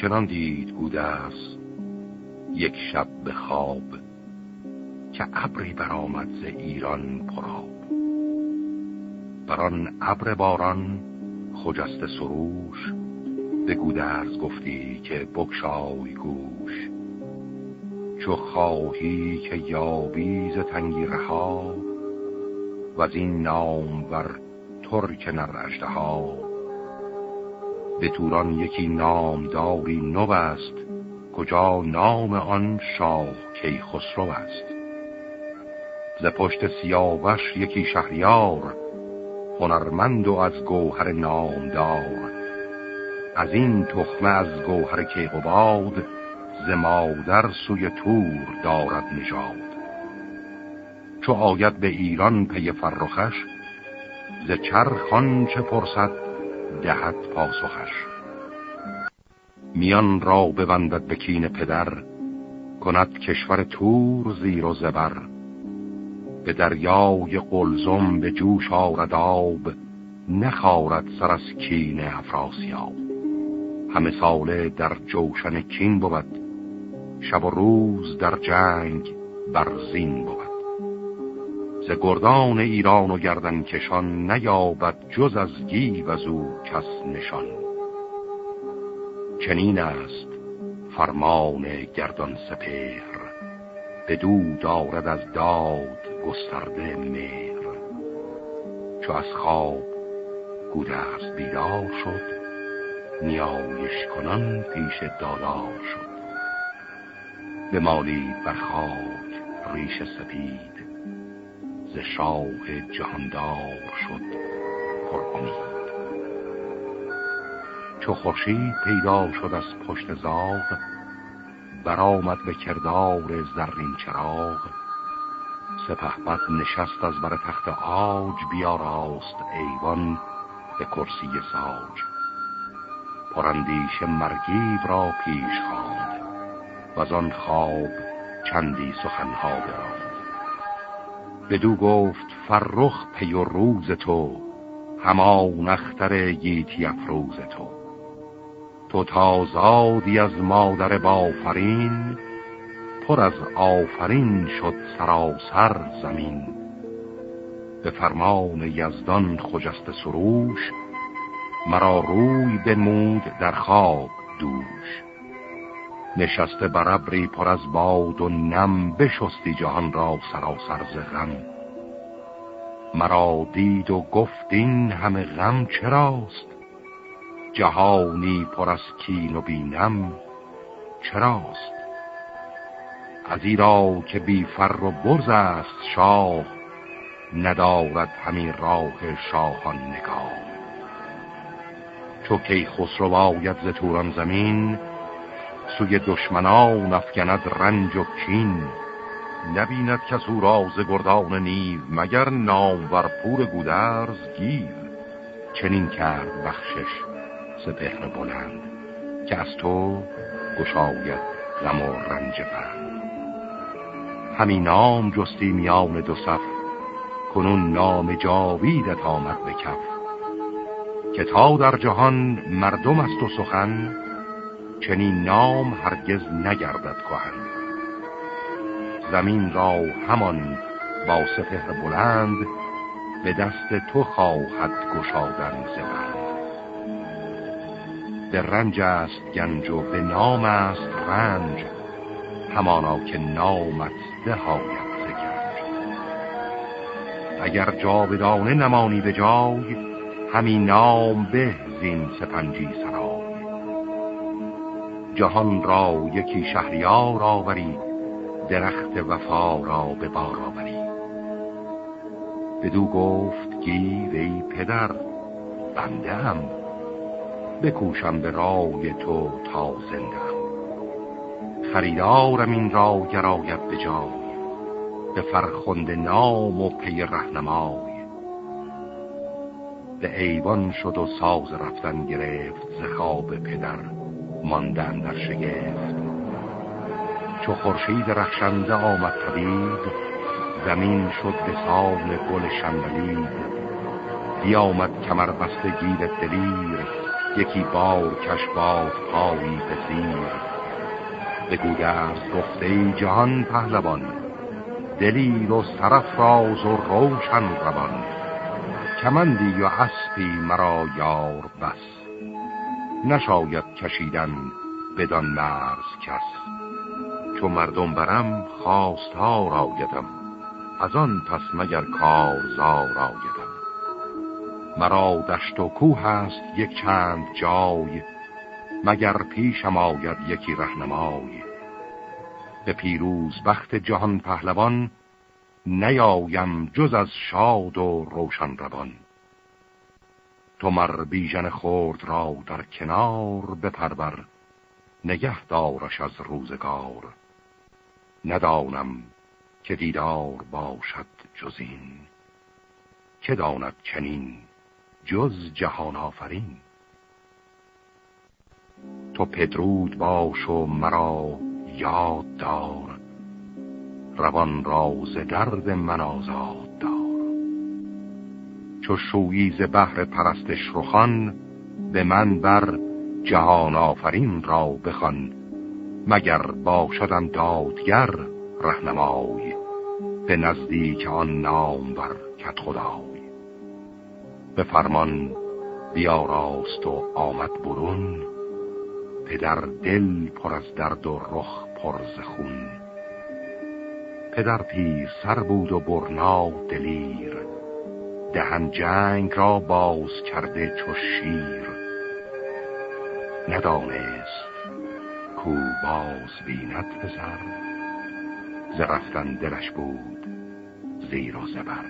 چنان دید گودرز یک شب به خواب که ابری برآمد ز ایران پراب بران ابر باران خجست سروش به گودرز گفتی که بکشای گوش. چو خواهی که یابی ز تنگی رها و از این نام ور ترک نر ها به توران یکی نامداری نو است. کجا نام آن شاه کی خسرو است؟ ز پشت سیاوش یکی شهریار هنرمند و از گوهر نامدار. از این تخمه از گوهر کیقوباد ز مادر سوی تور دارد نژاد. چو آید به ایران پی فرخش ز چرخان چه پرسد دهد پاسخش. میان را ببندد به کین پدر کند کشور تور زیر و زبر. به دریای قلزم به جوش آرد آب نخارد سر از کین افراسیاب. همه ساله در جوشن کین بود شب و روز در جنگ برزین بود. ز گردان ایران و گردن کشان نیابد جز از گیو از او کس نشان. چنین است فرمان گردان سپهر دو دارد از داد گسترده مهر. چو از خواب گودرز بیدار شد نیایش کنان پیش دادار شد. به بر خاک ریش سپید شاه جهاندار شد. پر امید چو خورشید پیدا شد از پشت زاغ برآمد به کردار زرین چراغ. سپهبد نشست از بر تخت آج بیاراست ایوان به کرسی ساج. پرندیش مرگیب را پیش خواند و آن خواب چندی سخنها براند. بدو گفت فرخ پی و روز تو همان اختر گیتی افروز تو. تو تازادی از مادر بافرین پر از آفرین شد سراسر زمین. به فرمان یزدان خجست سروش مرا روی بمود در خواب دوش. نشسته برابری پر از باد و نم بشستی جهان را سراسر ز غم. مرا دید و گفت این همه غم چراست؟ جهانی پر از کین و بینم چراست؟ از ایرا که بی فر و برز است شاه ندارد همین راه شاهان نگاه. چو کی خسرو باید ز توران زمین سوی دشمنان افگند رنج و کین. نبیند کس او راز گردان نیو مگر نام ور پور گودرز گیر چنین کرد بخشش سپهر بلند که از تو گشاید غم و رنج بند. همین نام جستی میان دو صف کنون نام جاویدت آمد به کف. که تا در جهان مردم است و سخن چنین نام هرگز نگردد کهن. زمین را همان با سپهر بلند به دست تو خواهد گشادن زبند به رنج است گنج و به نام است رنج همانا که نامت دهاید زگنج اگر جاودانه نمانی به جای همین نام به زین سپنجی جهان را یکی شهریار آوری درخت وفا را به بار آوری. بدو گفت گیو ای پدر بنده هم بکوشم به رای تو تا زنده خریدارم این را گراید به جای به فرخنده نام و پی رهنمای. به ایوان شد و ساز رفتن گرفت ز خواب پدر. ماندن در شگفت. چو خورشید رخشنده آمد پدید زمین شد به سان گل شنبلید. بیامد کمر بسته گیر دلیر یکی بار کش باد پایی به زیر. بگو از گفته جهان پهلوان دلیر و سرفراز و روشن روان. کمندی و اسبی مرا یار بس نشاید کشیدن بدان مرز کس. چو مردم برم خواستار آیدم از آن پس مگر کارزار آیدم مرا دشت و کوه است یک چند جای مگر پیشم آید یکی رهنمای. به پیروز بخت جهان پهلوان نیایم جز از شاد و روشن روان. تو مر بیژن خورد را در کنار بپرور نگه دارش از روزگار. ندانم که دیدار باشد جز این. که داند چنین جز جهان آفرین. تو پدرود باش و مرا یاد دار. روان راز درد من آزاد. چو شویی ز بحر پرستش رخان به من بر جهان آفرین را بخوان مگر باشدم دادگر رهنمای به نزدیک آن نام بر کت خدای به فرمان بیاراست و آمد برون پدر دل پر از درد و رخ پر ز خون. پدر پیر سر بود و برنا دلیر دهن جنگ را باز کرده چو شیر. ندانست کو باز بیند پسر. ز رفتن دلش بود زیر و زبر.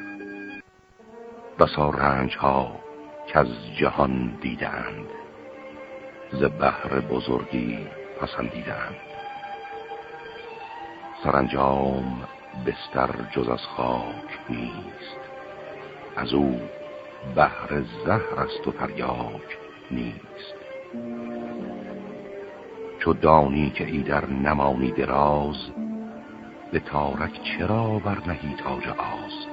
بسا رنج ها که از جهان دیدند. ز بحر بزرگی پسندیدند. سرانجام بستر جز از خاک نیست. از او بحر زهر است و تریاک نیست. چو دانی که ایدر نمانی دراز به تارک چرا برنهی تاج آز؟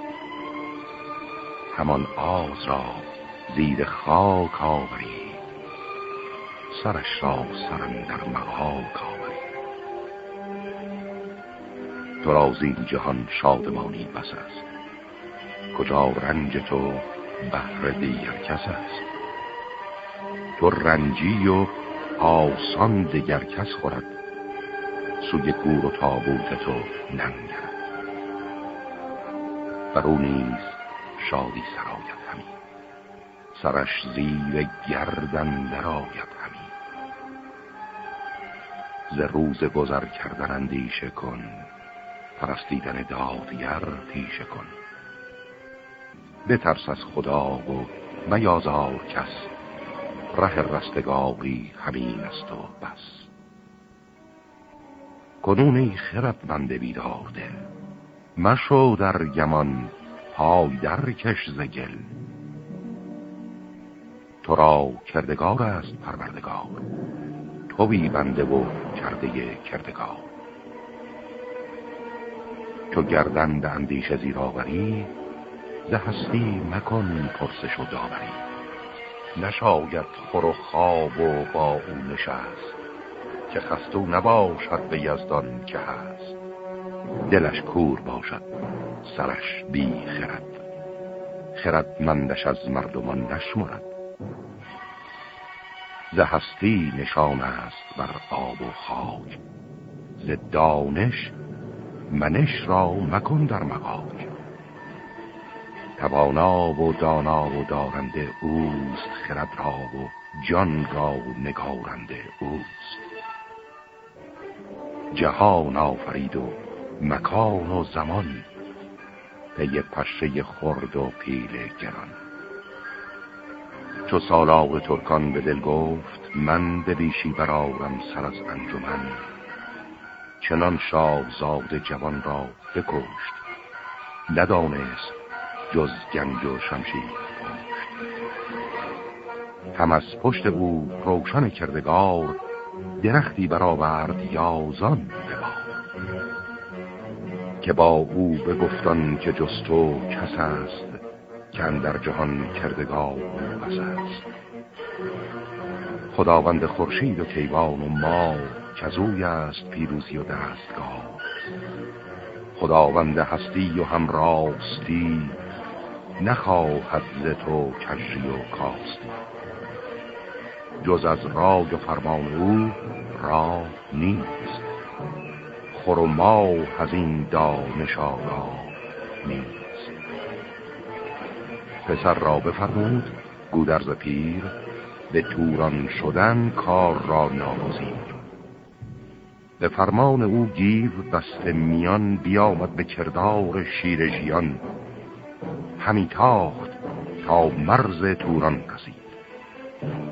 همان آز را زیر خاک آوری سرش را سرم در مغاک آوری. تو را جهان شادمانی بس است. کجا رنج تو بهر دیگر کس است؟ تو رنجی و آسان دگر کس خورد. سوی گور و تابوت تو ننگرد. بر او نیز شادی سرایت همی. سرش زیر گردن درآید همی. ز روز گذر کردن اندیشه کن. پرستیدن دادگر پیشه کن. بترس از خدا و میازار کس. ره رستگاری همین است و بس. کنون ای خردمند بیدار دل مشو در گمان پای در کش زگل تو را کردگار است پروردگار توی بنده و کرده کردگار. تو گردند اندیشه زیراوری ز هستی مکن پرسش و داوری. نشاید خور و خواب و با او نشست که خستو نباشد به یزدان که هست. دلش کور باشد سرش بی خرد. خردمندش از مردمان نشمرد. ز هستی نشان است بر آب و خاک. ز دانش منش را مکن در مقاک. توانا و دانا و دارنده اوست خرد را و جان را نگارنده اوست. جهان آفرید و مکان و زمان پی پشه خرد و پیل گران. چو سالاق ترکان به دل گفت من به بیشی برارم سر از انجمن. چنان شاهزاده جوان را بکشت ندانست جز گنج و شمشیر هم از پشت او روشن کردگار درختی برآورد یازان که با او بگفتان که جز تو کس است که در جهان کردگار بس است. خداوند خورشید و کیوان و ما کزوی است پیروزی و دستگاه. خداوند هستی و هم راستی نخواهد ز تو کجی و کاستی. جز از رای و فرمان او را نیست. خور و ما از این دانش نیست. پسر را بفرمود گودرز پیر به توران شدن کار را ناگزیر. به فرمان او گیو دست میان بیامد به کردار شیر ژیان. همی تاخت تا مرز توران رسید.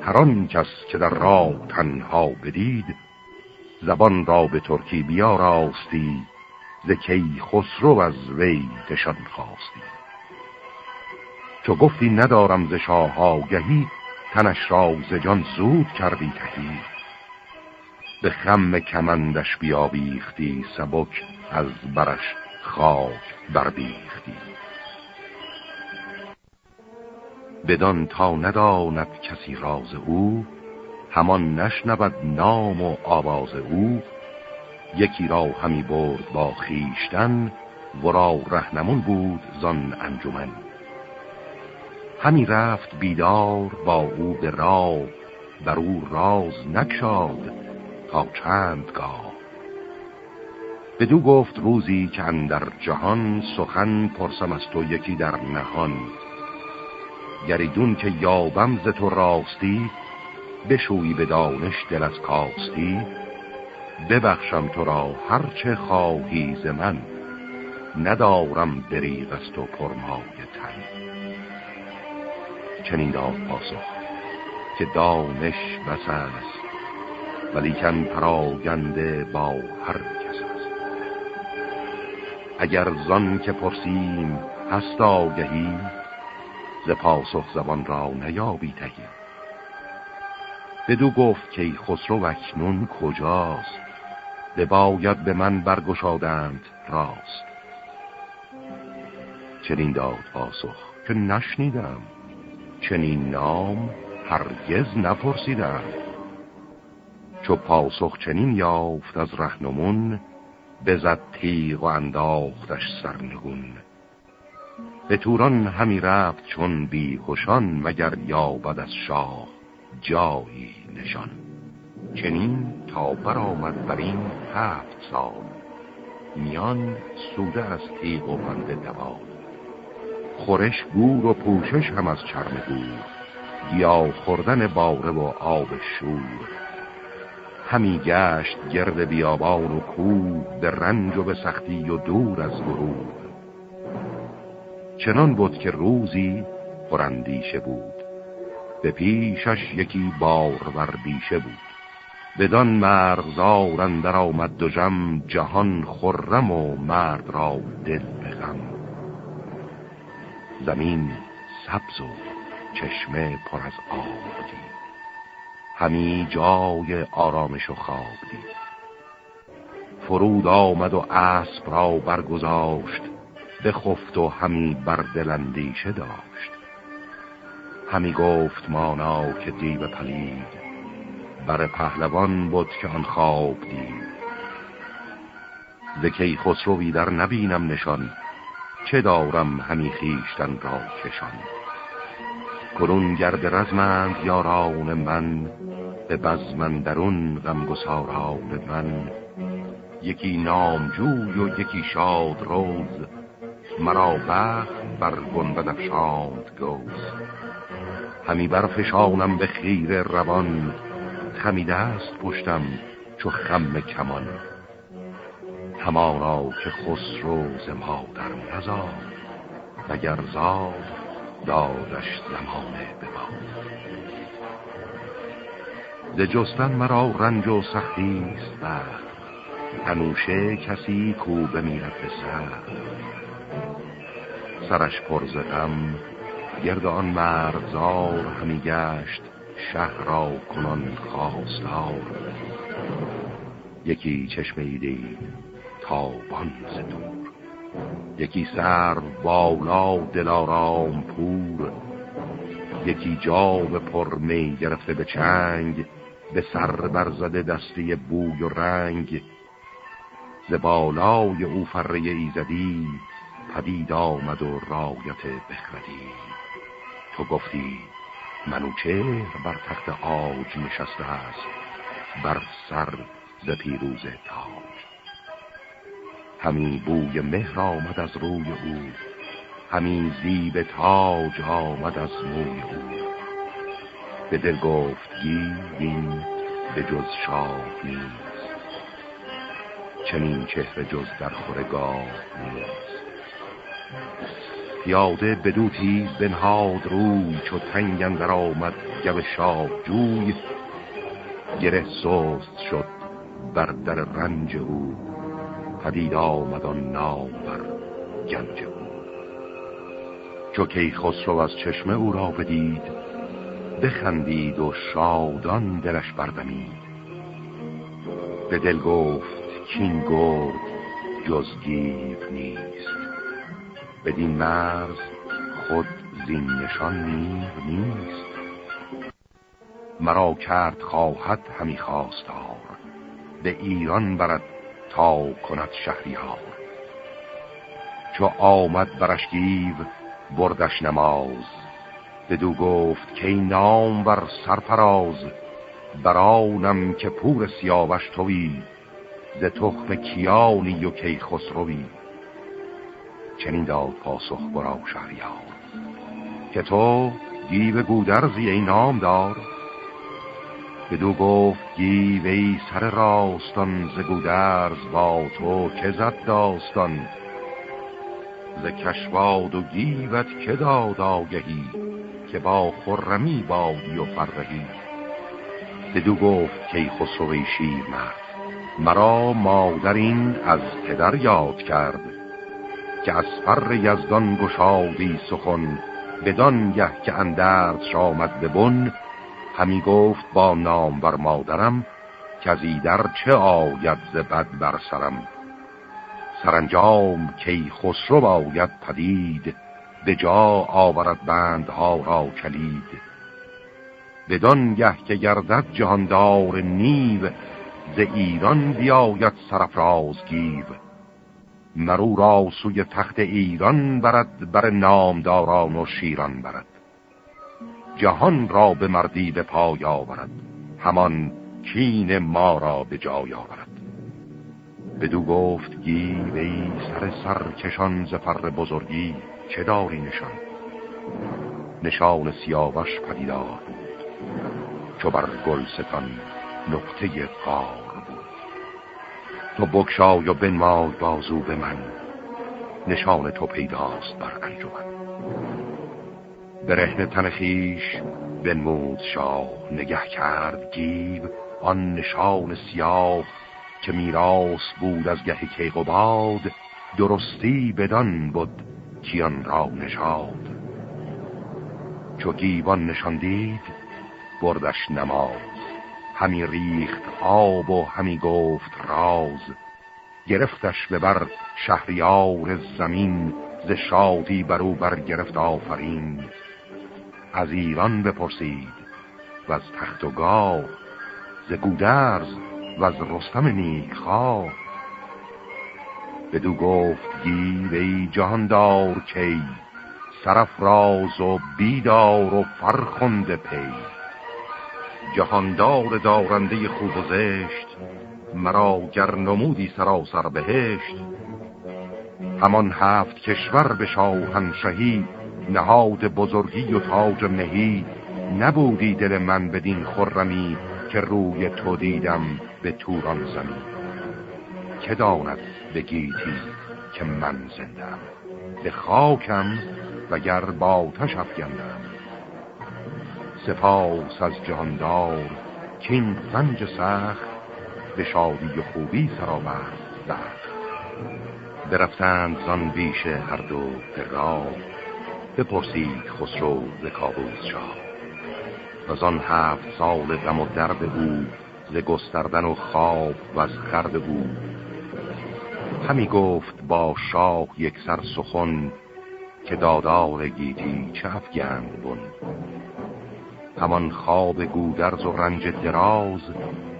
هر کس که در راه تنها بدید زبان را به ترکی بیاراستی ز کی خسرو از وی نشان خواستی. چو گفتی ندارم ز شاه آگهی تنش را ز جان زود کردی تهی. به خم کمندش بیابیختی سبک از برش خاک بربیختی بدان تا نداند کسی راز او همان نشنود نام و آواز او. یکی را همی برد با خیشتن ورا رهنمون بود زان انجمن. همی رفت بیدار با او به راه بر او راز نکشاد تا چند گاه. بدو گفت روزی که اندر جهان سخن پرسم از تو یکی در نهان. گریدون که یابم ز تو راستی بشویی به دانش دل از کاستی. ببخشم تو را هرچه خواهی ز من ندارم دریغ از تو پرمای تن. چنین داد پاسخ که دانش بس است ولیکن پراگنده با هر کس است. اگر زن که پرسیم هست آگهی ز پاسخ زبان را نیابی تهی. بدو گفت که خسرو اکنون کجاست؟ باید به من برگشادند راست. چنین داد پاسخ که نشنیدم. چنین نام هرگز نپرسیدم. چو پاسخ چنین یافت از رهنمون بزد تیغ و انداختش سرنگون. به توران همی رفت چون بیهوشان مگر یابد از شاه جایی نشان. چنین تا برآمد بر این هفت سال میان سوده از تیغ و بند دوال. خورش گور و پوشش هم از چرم گور یا خوردن باره و آب شور. همی گشت گرد بیابان و کوه به رنج و به سختی و دور از گروه چنان بود که روزی پرندیشه بود. به پیشش یکی بار بیشه بود. بدان مرغزار اندر آمد دو جم جهان خرم و مرد را دل بغم زمین سبز و چشمه پر از آب دید. همی جای آرامش و خواب دید. فرود آمد و اسب را برگذاشت. بخفت و همی بر دلندیشه داشت. همی گفت مانا که دیو پلید بر پهلوان بود که آن خواب دید. زکی خسروی در نبینم نشان چه دارم همی خیشتن را کشان. کرون گرد رزمند یاران من به بزمندرون غمگساران من. یکی نامجوی و یکی شاد روز مرا بخت بر گنبد افشاند گوز. همی برفشانم به خیر روان خمی دست پشتم چو خم کمان. همانا که خسرو ز مادر نزاد وگر زاد دادش زمانه به ز جستن مرا رنج و سختی است بخت. تنوشه کسی کو بمیرد به سر سرش پر ز غم گرد آن مرزار همی گشت شهر را کنان خواستار. یکی چشمه دید تابان ز دور یکی سر بالا دلارام پور یکی جام پر می گرفته به چنگ به سر برزده دسته بوی و رنگ. ز بالای او فره ایزدی پدید آمد و رایت بخردی. تو گفتی منوچهر بر تخت آج نشسته است بر سر ز پیروز تاج. همین بوی مهر آمد از روی او همین زیب تاج آمد از موی او. به دل گفت این به جز شاه نیست. چنین چهره جز در خورگاه نیست. پیاده بدو تیز بنهاد روی چو تنگ در آمد گب شاه جوی گره سوست شد بر در رنج او پدید آمد آن نام بر گنج او. چو کی خسرو از چشم او را بدید بخندید و شادان دلش بردمید. به دل گفت کین گرد جز گیو نیست. بدین مرز خود زین نشان نیر نیست. مرا کرد خواهد همی خواستار. به ایران برد تا کند شهریار. چو آمد برش گیو بردش نماز. بدو گفت که نام بر سرفراز. برانم که پور سیاوش توی. ز تخم کیانی و کی خسروی چنین داد پاسخ برا شهریار که تو گیو گودرزی ای نام دار بدو گفت گیو ای سر راستان ز گودرز با تو که زد داستان. ز کشواد و گیوت که داد آگهی که با خرمی بادی و فرهی. بدو گفت که خسروی شیر مرد مرا مادر این از پدر یاد کرد. که از فر یزدان گشادی سخن بدان گه که اندرش آمد به بن همی گفت با نام بر مادرم که از در چه آید ز بد بر سرم. سرانجام کی خسرو باید پدید به جا آورد بندها را کلید. بدان گه که گردد جهاندار نیو ز ایران بیاید سرفراز گیو. مرو را سوی تخت ایران برد بر نامداران و شیران برد. جهان را به مردی به پای آورد همان کین ما را به جای آورد. بدو گفت گیو ای سر سر کشان زفر بزرگی چه داری نشان؟ نشان سیاوش پدیدار چو بر گلستان نقطه قار بود تو بکشای و بنمای بازو به من. نشان تو پیداست بر انجمن. برهن تنخیش بنمود شاه نگه کرد گیو آن نشان سیاه که میراس بود از گه کیقوباد درستی بدان بود کیان را نشاد چو گیوان نشان دید بردش نماز همی ریخت آب و همی گفت راز. گرفتش به بر شهریار زمین ز شادی برو بر گرفت آفرین. از ایران بپرسید و از تخت و گاه ز گودرز و از رستم نیکخواه. بدو گفت گیر ای جهاندار کی سرفراز و بیدار و فرخنده پی. جهاندار دارنده خوب و زشت مرا گر نمودی سراسر بهشت. همان هفت کشور به شاهنشهی نهاد بزرگی و تاج مهی. نبودی دل من بدین خرمی که روی تو دیدم به توران زمین. که داند بگیتی که من زندم. به خاکم وگر با تش افگندم. سپاس از جهاندار که این سنج سخت به شادی و خوبی سرآورد بخت برفتند زان بیش هر دو به راه بپرسید خسرو ز کابوس شاه. و آن هفت سال غم و درد او ز گستردن و خواب و از خرد او. همی گفت با شاه یک سر سخن که دادار گیتی چه افگند همان خواب گودرز و رنج دراز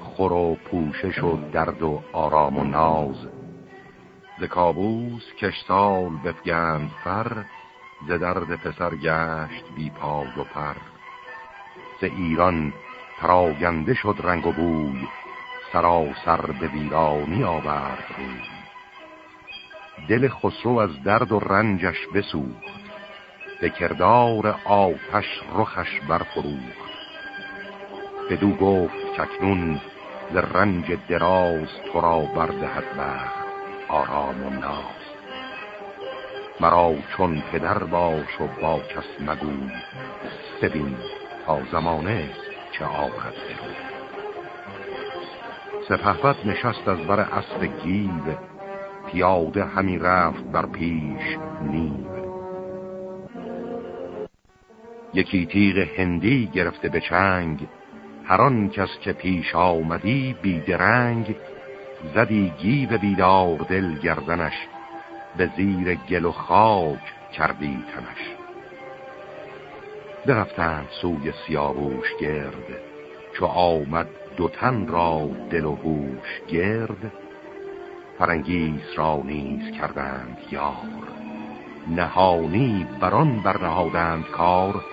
خور و پوشش و درد و آرام و ناز. ز کابوس کشتال بفگند فر ز درد پسر گشت بی پای و پر. ز ایران پراگنده شد رنگ و بوی سراسر به ویرانی آورد روی. دل خسرو از درد و رنجش بسوخت به کردار آتش رخش برفروخت. بدو گفت چکنون ز رنج دراز تو را بردهد بخت آرام و ناز. مرا چون پدر باش و با کس مگوی ببین تا زمانه چه آخد برو سپهبت نشست از بر اسب گیو پیاده همی رفت بر پیش نیو. یکی تیغ هندی گرفته به چنگ. هران کس که پیش آمدی بیدرنگ زدی گیو بیدار دل گردنش به زیر گل و خاک کردی تنش. برفتند سوی سیاووش گرد چو آمد دو تن را دل و هوش گرد. فرنگیس را نیز کردند یار نهانی بران برنهادند کار.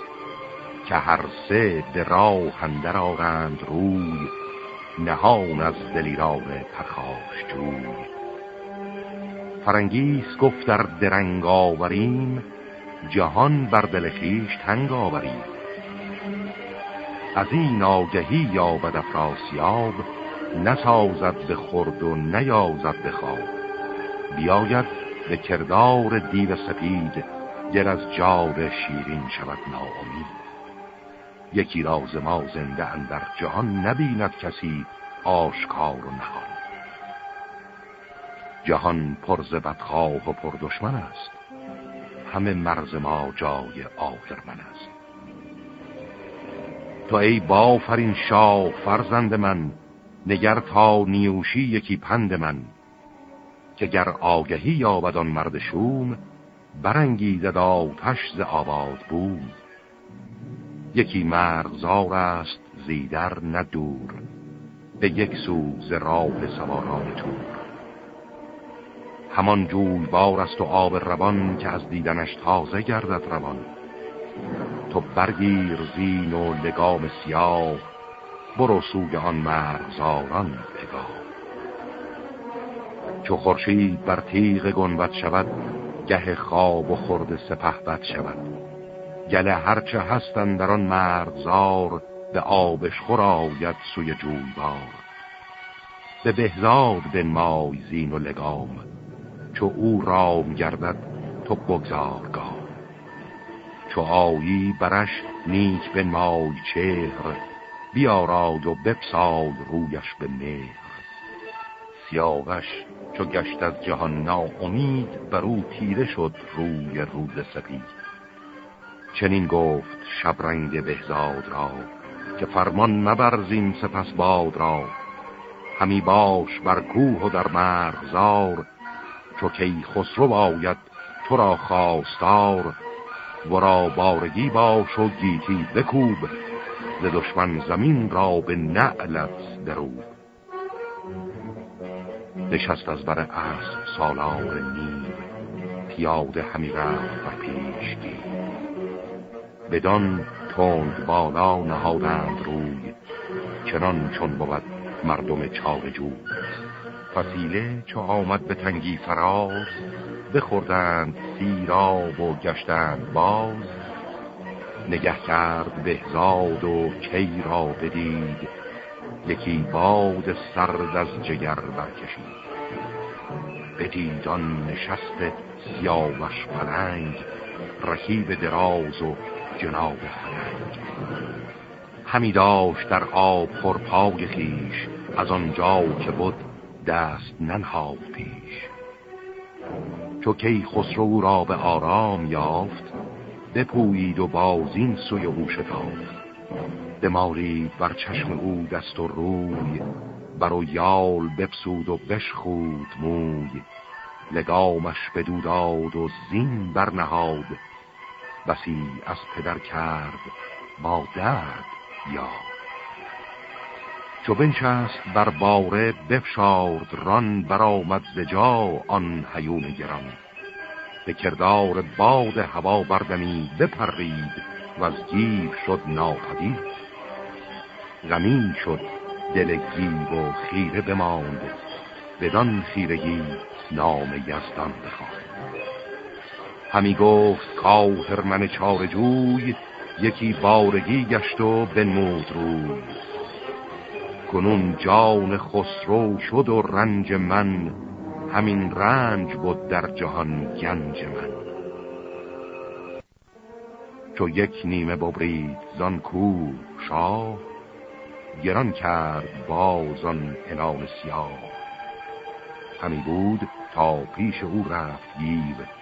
که هر سه به راه اندر آرند روی نهان از دلیران پرخاش جوی. فرنگیس گفت ار درنگ آوریم جهان بر دل خویش تنگ آوریم. از این آگهی یابد افراسیاب نسازد به خورد و نیازد به خواب. بیاید به کردار دیو سپید گر از جار شیرین شود ناامید. یکی راز ما زنده اندر جهان نبیند کسی آشکار و نهان. جهان پرز بدخواه و پر دشمن است. همه مرز ما جای من است. تو ای بافرین شاه فرزند من نگر تا نیوشی یکی پند من. که گر آگهی یابد آن مرد شوم برانگیزد آتش ز آباد بود یکی مرغزار است زیدر نه دور. به یک سو ز راه سواران تور. همان جوی بار است و آب روان که از دیدنش تازه گردد روان. تو برگیر زین و لگام سیاه برو سوی آن مرغزاران پگاه چو خورشید بر تیغ گنبت شود گه خواب و خورد سپه بد شود. گله هرچه هستن در آن مرغزار به آبش خور آید سوی جویبار. به بهزاد به مای زین و لگام چو او رام گردد تو بگذار گام چو آیی برش نیک به مای چهر بیاراد و بپساد رویش به مهر. سیاوش چو گشت از جهان ناامید بر او تیره شد روی روز سپید. چنین گفت شبرنگ بهزاد را که فرمان مبرزین سپس باد را. همی باش بر کوه و در مرغزار چو کی خسرو باید تو را خواستار. ورا بارگی باش و گیتی بکوب ز دشمن زمین را به نعلت دروب. نشست از بر اسب سالار نیم پیاده همی رفت بر پیش بدان تند بالا نهادند روی. چنان چون بود مردم جو فسیله چو آمد به تنگی فراز بخوردند سیراب و گشتند باز. نگه کرد بهزاد و کی را بدید یکی باد سرد از جگر برکشید. بدید آن نشست سیاوش پلنگ رکیب دراز و جناب. همی داشت در آب پرپای خیش از آنجا که بود دست ننهاد پیش. چو کی خسرو را به آرام یافت بپویید و بازین سوی او شتافت. دمارید بر چشم او دست و روی بر و یال بپسود و بشخود موی. لگامش بدوداد و زین برنهاد بسی از پدر کرد با درد یا چو بنشست بر باره بفشارد ران برآمد ز جا آن حیون گران. به کردار باد هوا بردمی بپرید و از گیو شد ناپدید. غمین شد دل گیو و خیره بماند بدان خیرگی نام یزدان بخواند. همی گفت کاهر من چار یکی بارگی گشت و بنمود روی. کنون جان خسرو شد و رنج من همین رنج بود در جهان گنج من. چو یک نیمه ببرید زان کو شاه گران کرد بازان انان سیاه. همی بود تا پیش او رفت گیو.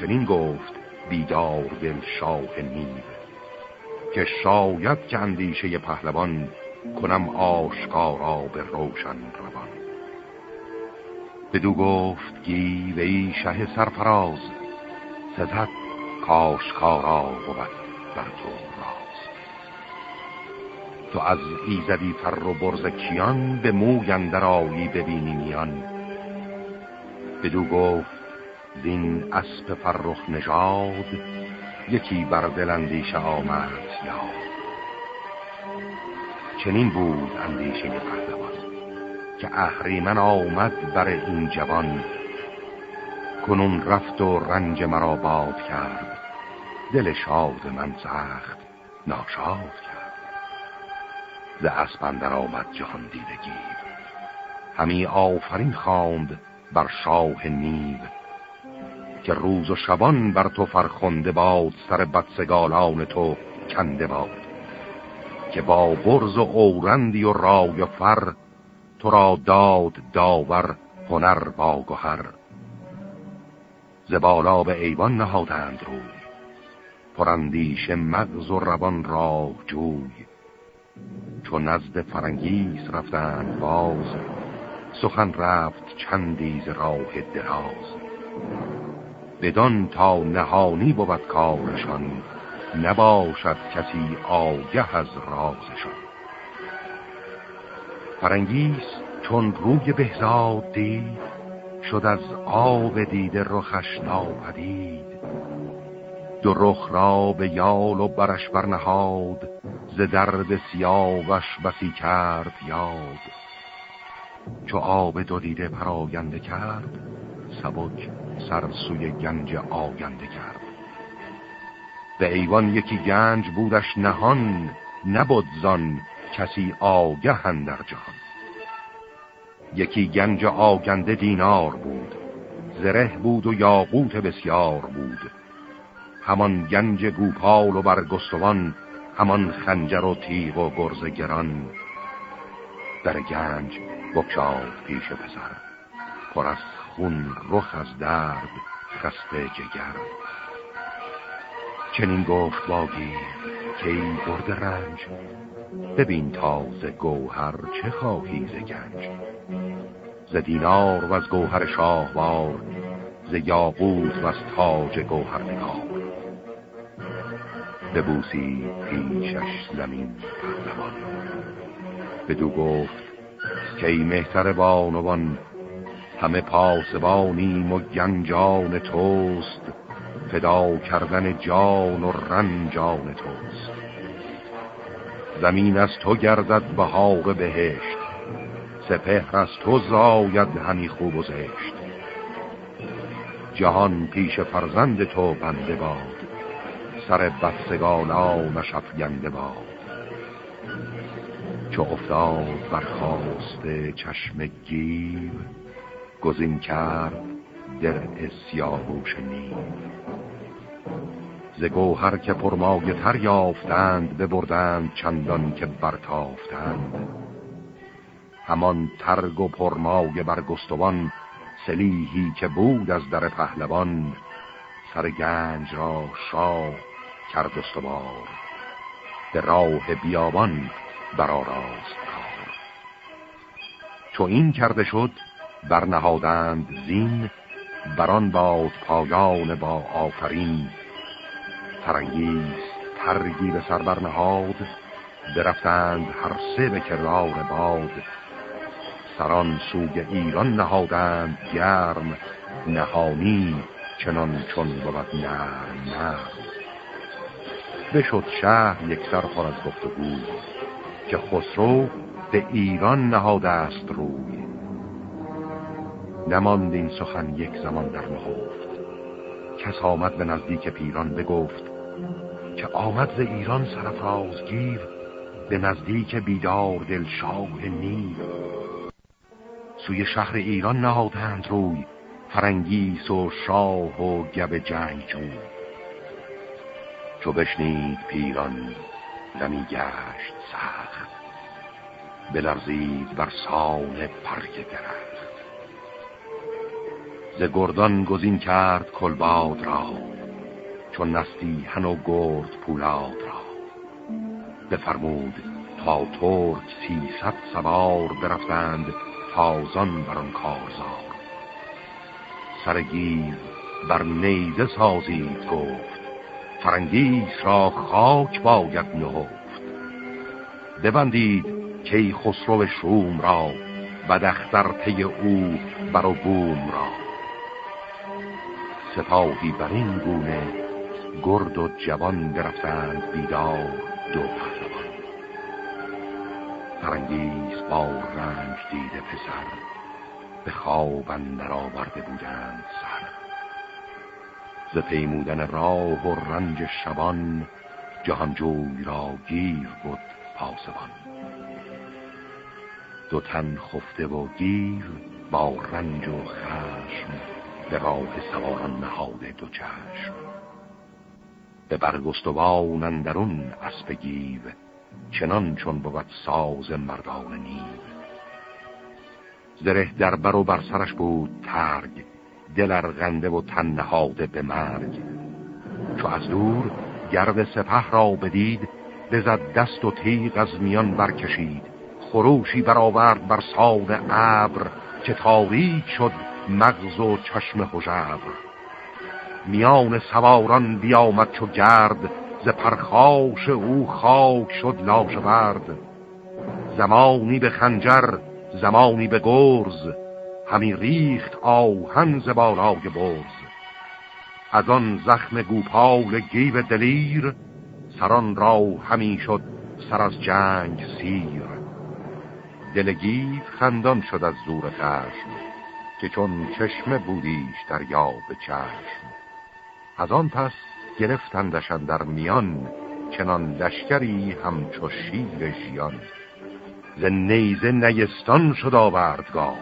چنین گفت بیدار دل شاه نیو که شاید که اندیشه پهلوان کنم آشکارا به روشن روان. بدو گفت گیو ای شه سرفراز سزد کاشکارا بود بر تو راز. تو از ایزدی فر و برز کیان به موی اندر آیی ببینی میان. بدو گفت زین اسب فرخ نژاد یکی بر دل اندیشه آمد یاد. چنین بود اندیشه پهلوان که اهریمن آمد بر این جوان. کنون رفت و رنج مرا باد کرد دل شاد من سخت ناشاد کرد. ز اسپندر آمد جهان دیدگی همی آفرین خواند بر شاه نیو. که روز و شبان بر تو فرخنده باد سر بدسگالان تو کنده باد. که با برز و اورندی و رای و فر تو را داد داور هنر با گهر. ز بالا به ایوان نهادند روی پراندیشه مغز و روان راه جوی. چون نزد فرنگیس رفتند باز سخن رفت چند از راه دراز. بدان تا نهانی بود کارشان نباشد کسی آگه از رازشان. فرنگیس چون روی بهزاد دید شد از آب دیده رخش ناپدید. دو رخ را به یال و برش برنهاد ز درد سیاوش بسی کرد یاد. چو آب دو دیده پراینده کرد سبک سر سوی گنج آینده کرد. به ایوان یکی گنج بودش نهان نبود زان کسی آگه در جهان. یکی گنج آگنده دینار بود زره بود و یاقوت بسیار بود. همان گنج گوپال و برگستوان همان خنجر و تیغ و گرز گران. در گنج بکشاد پیش پسر پر از خون رخ از درد خسته جگر. چنین گفت باگی که این برد رنج ببین تاز گوهر چه خواهی ز گنج. ز دینار و از گوهر شاهوار ز یاقوت و از تاج گوهر نگار. ببوسی پیشش زمین پهلوان. بدو گفت که ای مهتر بانوان همه پاسبانیم و گنجان توست. فدا کردن جان و رنجان توست. زمین از تو گردد بهاق بهشت. سپهر از تو زاید همی خوب و زشت. جهان پیش فرزند تو بنده باد. سر بدسگالانش افگنده باد. چو افتاد برخواست چشم گیر گزین کرد در سیاهوش نیم ز گوهر که پرمایه تر یافتند ببردند چندان که برتافتند. همان ترگ و پرمایه برگستوان سلیحی که بود از در پهلوان سر گنج را شاه کرد استوار به راه بیابان برآراست. کار چو این کرده شد برنهادند زین بران باد پایان با آفرین. فرنگیز ترگی به سر برنهاد برفتند هر سه به کردار باد. سران سوی ایران نهادند گرم نهانی چنان چون بود نرم نرم. بشد شهر یک سر پر از گفتگو که خسرو به ایران نهاده است روی. نماند این سخن یک زمان در نهفت کس آمد به نزدیک پیران بگفت که آمد ز ایران سرفراز گیر به نزدیک بیدار دل شاه نیل سوی شهر ایران نهادند روی فرنگیس و شاه و گب جنگ جون چو بشنید پیران دمی گشت سخت بلرزید بر سان پرک درخت. ز گردان گزین کرد کلباد را چون هن و گرد پولاد را. بفرمود تا ترک سیصد سوار برفتند تازان بر آن کارزار. سر گیو بر نیزه سازید گفت فرنگیس را خاک باید نهفت. ببندید کیخسرو شوم را بداختر پی او بر و بوم را. سپاهی بر این گونه گرد و جوان برفتند بیدار دو پهلوان. فرنگیس با رنج دیده پسر به خواب اندر آورده بودند سر. ز پیمودن راه و رنج شبان جهانجوی را گیر بود پاسبان. دو تن خفته و گیر با رنج و خشم به راه سواران نهاده دو چشم. به برگستوان اندرون اسب گیو چنان چون بود ساز مردان نیو. زره در بر و بر سرش بود ترگ دل ارغنده و تن نهاده به مرگ. چو از دور گرد سپه را بدید بزد دست و تیغ از میان برکشید. خروشی برآورد بر ساد ابر که تاریک شد مغز و چشم هژبر. میان سواران بیامد چو گرد ز پرخاش او خاک شد لاژورد زمانی به خنجر زمانی به گرز همی ریخت آهن ز بالای برز. از آن زخم گوپال گیو دلیر سران را همی شد سر از جنگ سیر. دل گیو خندان شد از زور خشم. که چون چشم بودیش در یا به چشم از آن پس گرفتندشن در میان چنان لشکری همچو شیر ژیان. ز نیزه نیستان شد آوردگاه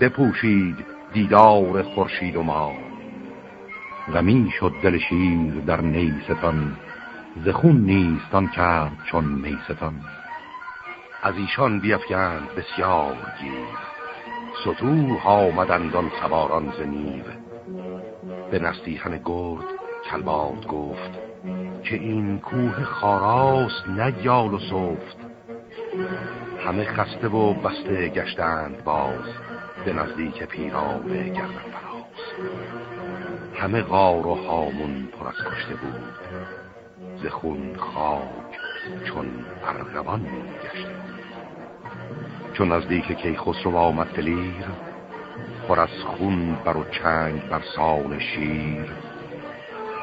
بپوشید دیدار خورشید و ما غمی شد دل شیر در نیستان ز خون نیستان کرد چون میستان. از ایشان بیفکند بسیار گیر. ستوه آمدند آن سواران ز نیو به نستیحن گرد کلباد گفت که این کوه خاراست نه یال و صفت همه خسته و بسته گشتند باز به نزدیک پیران گردن فراز. همه غار و هامون پر از کشته بود ز خون خاک چون ارغوان گشته چون نزدیک کی خسرو آمد دلیر پر از خون بر و چنگ بر سال شیر.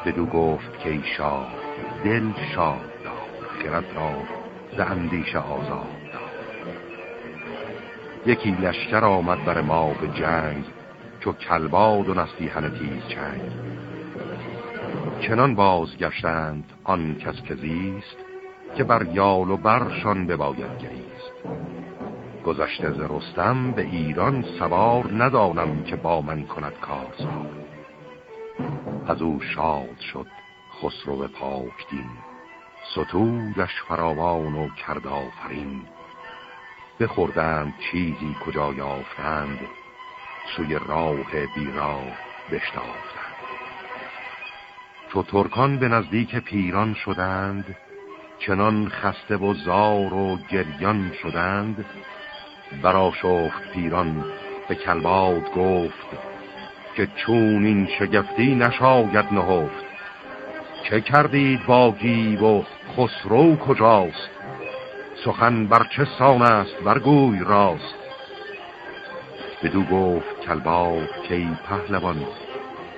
بدو گفت که شاه دل شاد داد خرد را ز اندیشه آزاد یکی لشکر آمد بر ما به جنگ چو کلباد و نستیحن تیز چنگ. چنان بازگشتند آن کس که زیست که بر یال و برشان بباید گریست. گذشته ز رستم به ایران سوار ندانم که با من کند کارزار. از او شاد شد خسرو پاک دین ستودش فراوان و کرد آفرین بخوردند چیزی کجا یافتند سوی راه بیرا بشتافتند. چو ترکان به نزدیک پیران شدند چنان خسته و زار و گریان شدند برا شفت پیران به کلباد گفت که چون این شگفتی نشاید نهفت. چه کردید با گیب و خسرو کجاست؟ سخن بر چه سان است برگوی راست؟ بدو گفت کلباب که ای پهلوان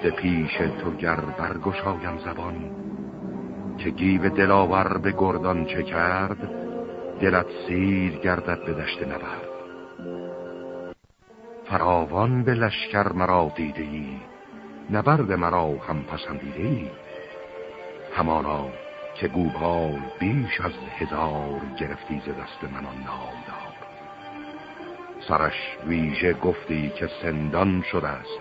به پیش تو گر برگشایم زبان. که گیو دلاور به گردان چه کرد؟ دلت سیر گردد به دشت نبرد. فراوان به لشکر مرا دیده ای نبرد مرا هم پسندیده ای همانا که گوپال بیش از هزار گرفتی ز دست من نامدار. سرش ویژه گفتی که سندان شده است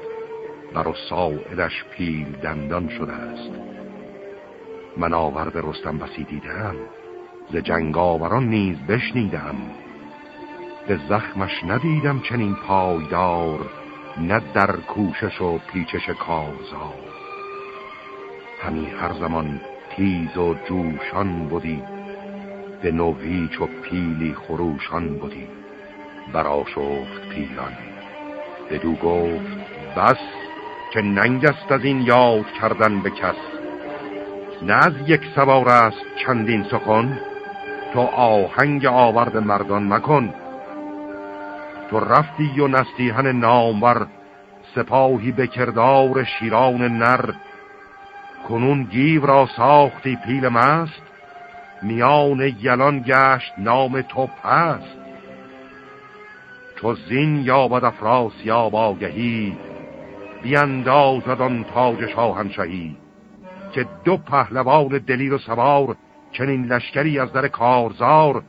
بر ساعدش پیل دندان شده است من آورد رستم بسی دیدم ز جنگاوران نیز بشنیدم به زخمش ندیدم چنین پایدار نه در کوشش و پیچش کارزار. همی هر زمان تیز و جوشان بودی به نویچ و پیلی خروشان بودی برا شفت پیلان بدو گفت بس که ننگ است از این یاد کردن به کس. نه از یک سوار است چندین سخن تو آهنگ آورد مردان مکن. تو رفتی و نستیهن نامور سپاهی به کردار شیران نر. کنون گیو را ساختی پیل مست میان یلان گشت نام تو پست. تو زین یابد افراس یا باگهی بیاندازد آن تاج شاهنشهی که دو پهلوان دلیر و سوار چنین لشکری از در کارزار.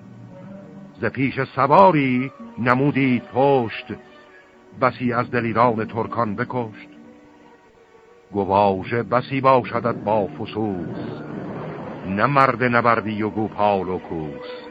ز پیش سواری نمودید پشت بسی از دلیران ترکان بکشت. گواژه بسی باشدت با فسوس نه مرد نبردی و گوپال و کوس.